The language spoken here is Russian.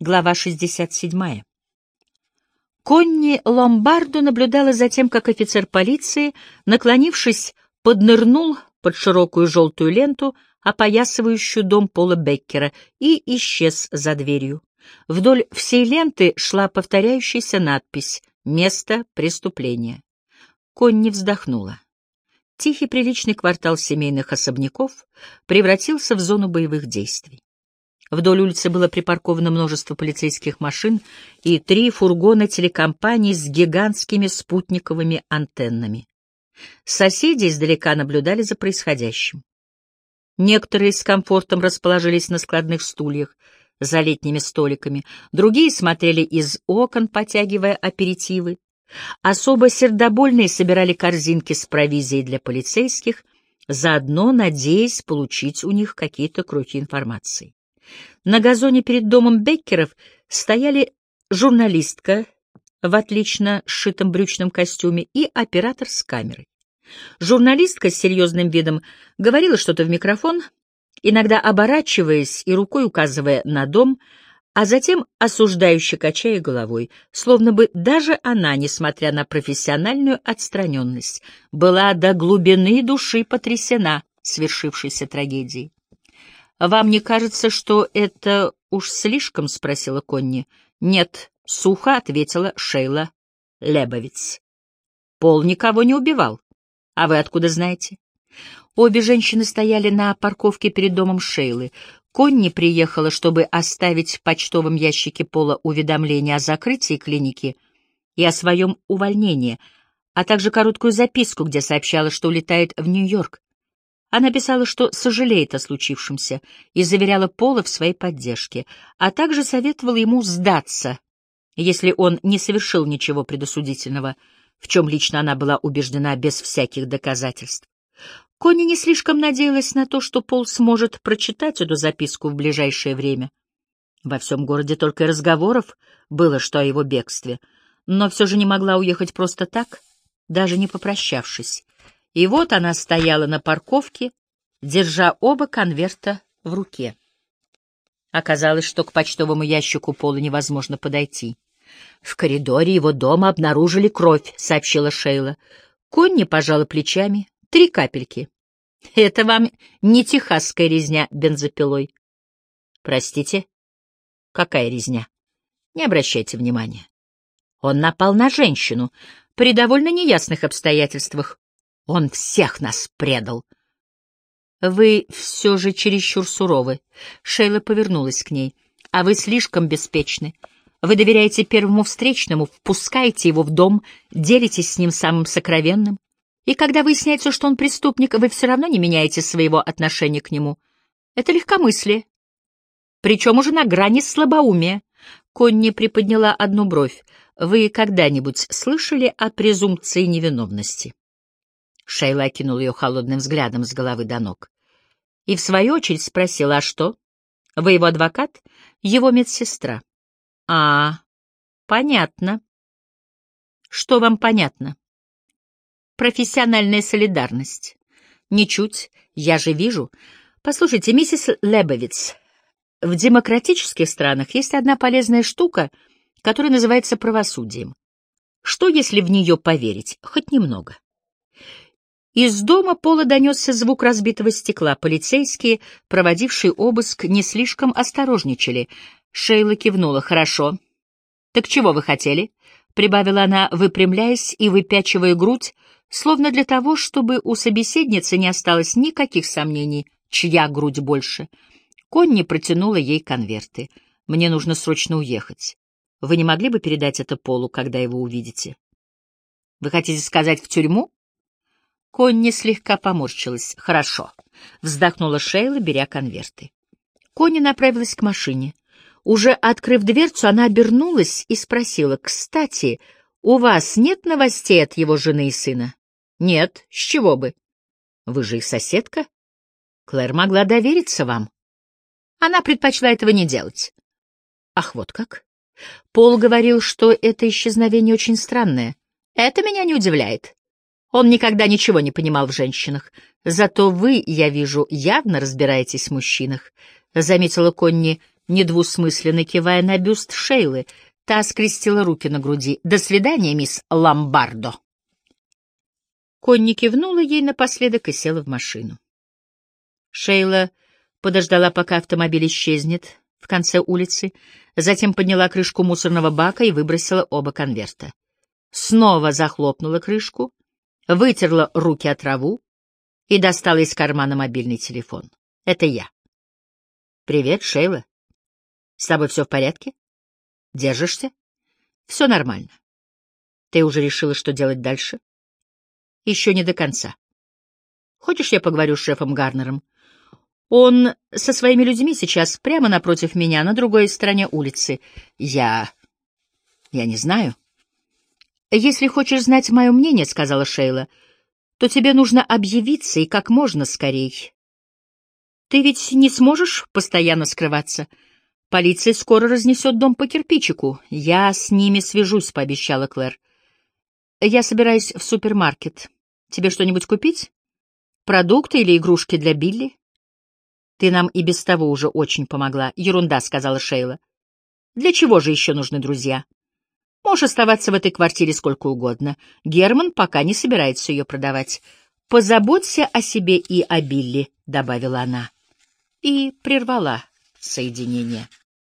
Глава 67. Конни Ломбардо наблюдала за тем, как офицер полиции, наклонившись, поднырнул под широкую желтую ленту, опоясывающую дом Пола Беккера, и исчез за дверью. Вдоль всей ленты шла повторяющаяся надпись «Место преступления». Конни вздохнула. Тихий приличный квартал семейных особняков превратился в зону боевых действий. Вдоль улицы было припарковано множество полицейских машин и три фургона телекомпаний с гигантскими спутниковыми антеннами. Соседи издалека наблюдали за происходящим. Некоторые с комфортом расположились на складных стульях за летними столиками, другие смотрели из окон, потягивая аперитивы. Особо сердобольные собирали корзинки с провизией для полицейских, заодно надеясь получить у них какие-то крохи информации. На газоне перед домом Беккеров стояли журналистка в отлично сшитом брючном костюме и оператор с камерой. Журналистка с серьезным видом говорила что-то в микрофон, иногда оборачиваясь и рукой указывая на дом, а затем осуждающе качая головой, словно бы даже она, несмотря на профессиональную отстраненность, была до глубины души потрясена свершившейся трагедией. «Вам не кажется, что это уж слишком?» — спросила Конни. «Нет», — сухо ответила Шейла Лебовиц. «Пол никого не убивал. А вы откуда знаете?» Обе женщины стояли на парковке перед домом Шейлы. Конни приехала, чтобы оставить в почтовом ящике Пола уведомление о закрытии клиники и о своем увольнении, а также короткую записку, где сообщала, что улетает в Нью-Йорк. Она писала, что сожалеет о случившемся и заверяла Пола в своей поддержке, а также советовала ему сдаться, если он не совершил ничего предосудительного, в чем лично она была убеждена без всяких доказательств. Конни не слишком надеялась на то, что Пол сможет прочитать эту записку в ближайшее время. Во всем городе только разговоров было, что о его бегстве, но все же не могла уехать просто так, даже не попрощавшись. И вот она стояла на парковке, держа оба конверта в руке. Оказалось, что к почтовому ящику Пола невозможно подойти. «В коридоре его дома обнаружили кровь», — сообщила Шейла. Конни пожала плечами. «Три капельки. Это вам не техасская резня бензопилой». «Простите? Какая резня?» «Не обращайте внимания». Он напал на женщину при довольно неясных обстоятельствах. Он всех нас предал. Вы все же чересчур суровы. Шейла повернулась к ней. А вы слишком беспечны. Вы доверяете первому встречному, впускаете его в дом, делитесь с ним самым сокровенным. И когда выясняется, что он преступник, вы все равно не меняете своего отношения к нему. Это легкомыслие. Причем уже на грани слабоумия. Конни приподняла одну бровь. Вы когда-нибудь слышали о презумпции невиновности? Шейла окинул ее холодным взглядом с головы до ног. И в свою очередь спросила, а что? Вы его адвокат? Его медсестра. А, понятно. Что вам понятно? Профессиональная солидарность. Ничуть, я же вижу. Послушайте, миссис Лебовиц, в демократических странах есть одна полезная штука, которая называется правосудием. Что, если в нее поверить? Хоть немного. Из дома Пола донесся звук разбитого стекла. Полицейские, проводившие обыск, не слишком осторожничали. Шейла кивнула. «Хорошо. Так чего вы хотели?» — прибавила она, выпрямляясь и выпячивая грудь, словно для того, чтобы у собеседницы не осталось никаких сомнений, чья грудь больше. Конни протянула ей конверты. «Мне нужно срочно уехать. Вы не могли бы передать это Полу, когда его увидите?» «Вы хотите сказать в тюрьму?» Конни слегка поморщилась. «Хорошо», — вздохнула Шейла, беря конверты. Конни направилась к машине. Уже открыв дверцу, она обернулась и спросила, «Кстати, у вас нет новостей от его жены и сына?» «Нет, с чего бы?» «Вы же их соседка?» «Клэр могла довериться вам». Она предпочла этого не делать. «Ах, вот как?» Пол говорил, что это исчезновение очень странное. «Это меня не удивляет. Он никогда ничего не понимал в женщинах. Зато вы, я вижу, явно разбираетесь в мужчинах, — заметила Конни недвусмысленно кивая на бюст Шейлы. Та скрестила руки на груди. «До свидания, мисс Ламбардо!» Конни кивнула ей напоследок и села в машину. Шейла подождала, пока автомобиль исчезнет в конце улицы, затем подняла крышку мусорного бака и выбросила оба конверта. Снова захлопнула крышку, вытерла руки от траву и достала из кармана мобильный телефон. «Это я». «Привет, Шейла. С тобой все в порядке? Держишься? Все нормально. Ты уже решила, что делать дальше?» «Еще не до конца. Хочешь, я поговорю с шефом Гарнером?» Он со своими людьми сейчас прямо напротив меня, на другой стороне улицы. Я... я не знаю. «Если хочешь знать мое мнение, — сказала Шейла, — то тебе нужно объявиться и как можно скорей. Ты ведь не сможешь постоянно скрываться. Полиция скоро разнесет дом по кирпичику. Я с ними свяжусь, — пообещала Клэр. Я собираюсь в супермаркет. Тебе что-нибудь купить? Продукты или игрушки для Билли? Ты нам и без того уже очень помогла. Ерунда, — сказала Шейла. Для чего же еще нужны друзья? Можешь оставаться в этой квартире сколько угодно. Герман пока не собирается ее продавать. Позаботься о себе и о Билли, — добавила она. И прервала соединение.